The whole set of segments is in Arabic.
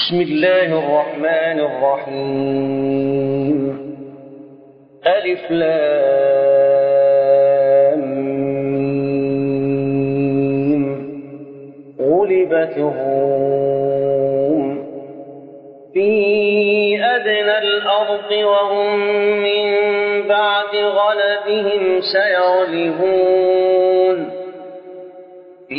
بسم الله الرحمن الرحيم. ألف لام. غلبت الروم. في أدنى الأرض وهم من بعد غلبهم سيغلبون.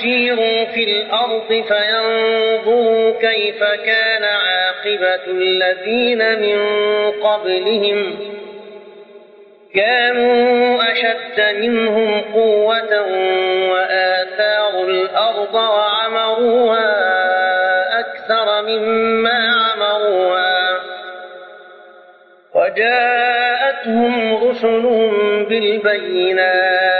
أولم يسيروا في الأرض فينظروا كيف كان عاقبة الذين من قبلهم. كانوا أشد منهم قوة وآثاروا الأرض وعمروها أكثر مما عمروها. وجاءتهم رسلهم بالبينات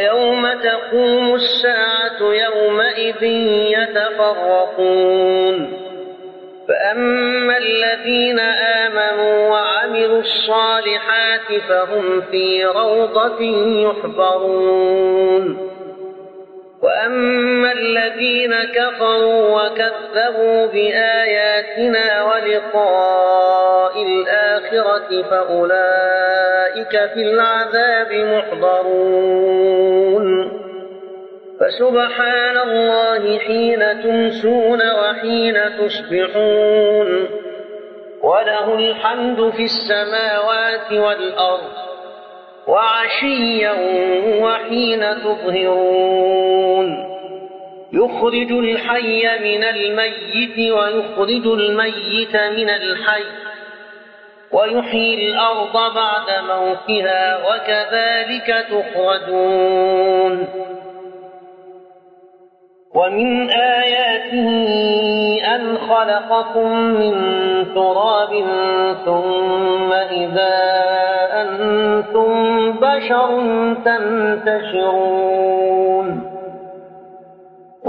ويوم تقوم الساعة يومئذ يتفرقون. فأما الذين آمنوا وعملوا الصالحات فهم في روضة يحبرون. وأما الذين كفروا وكذبوا بآياتنا ولقاء الآخرة فأولئك في العذاب محضرون. فسبحان الله حين تمسون وحين تصبحون. وله الحمد في السماوات والأرض وعشيا وحين تظهرون. يخرج الحي من الميت ويخرج الميت من الحي ويحيي الأرض بعد موتها وكذلك تخرجون. ومن آياته أن خلقكم من تراب ثم إذا أنتم بشر تنتشرون.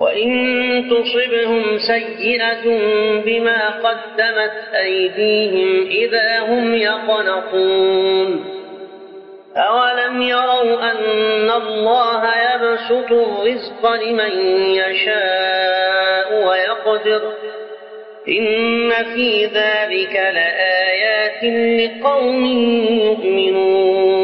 وإن تصبهم سيئة بما قدمت أيديهم إذا هم يقنطون. أولم يروا أن الله يبسط الرزق لمن يشاء ويقدر؟ إن في ذلك لآيات لقوم يؤمنون.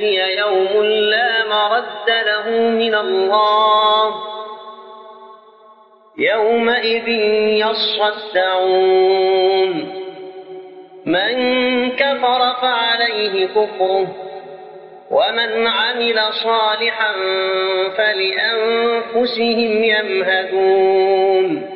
يأتي يوم لا مرد له من الله. يومئذ يصدعون. من كفر فعليه كفره ومن عمل صالحا فلأنفسهم يمهدون.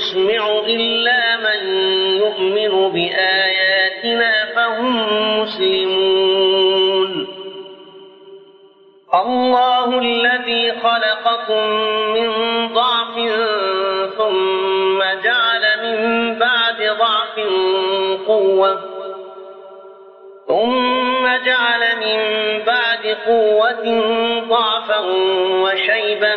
تسمع إلا من يؤمن بآياتنا فهم مسلمون. الله الذي خلقكم من ضعف ثم جعل من بعد ضعف قوة ثم جعل من بعد قوة ضعفا وشيبا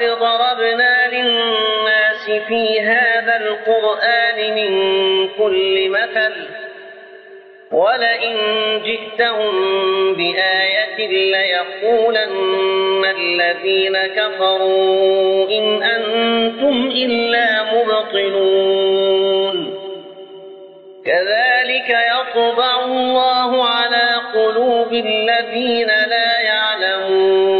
ولقد ضربنا للناس في هذا القرآن من كل مثل ولئن جئتهم بآية ليقولن الذين كفروا إن أنتم إلا مبطلون. كذلك يطبع الله على قلوب الذين لا يعلمون.